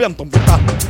Sabi ang tumbita.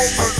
Yes.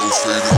so faded.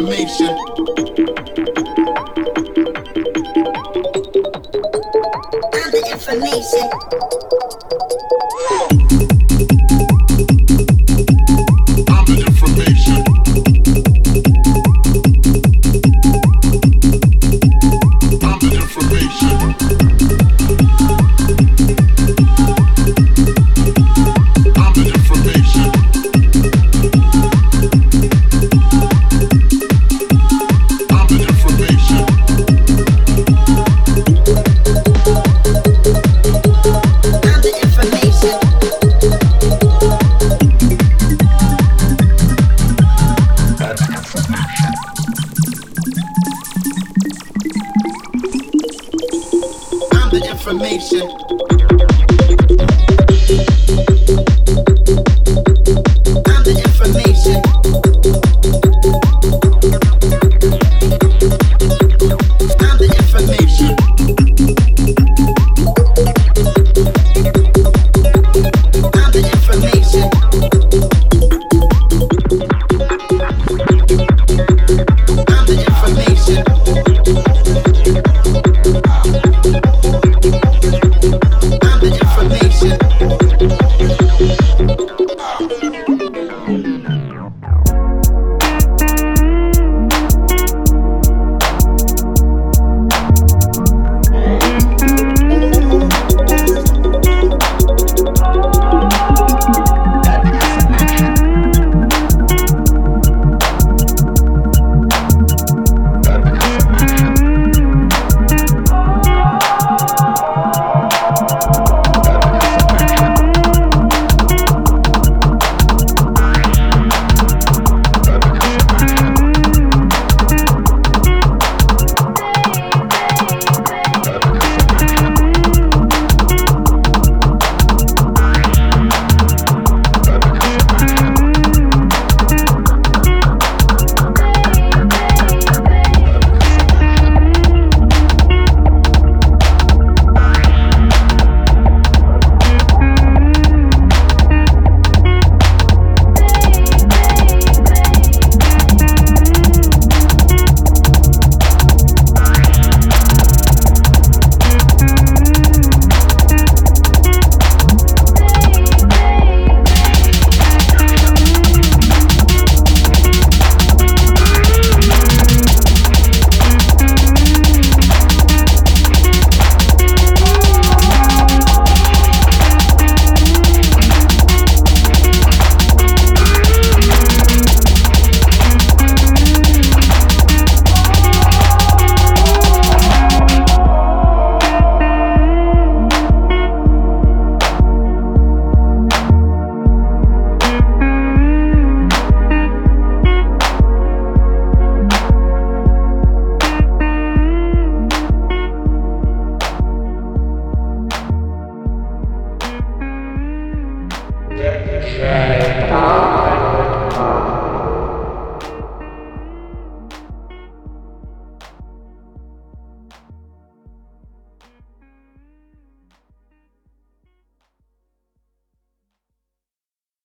Information. I'm the information. Information.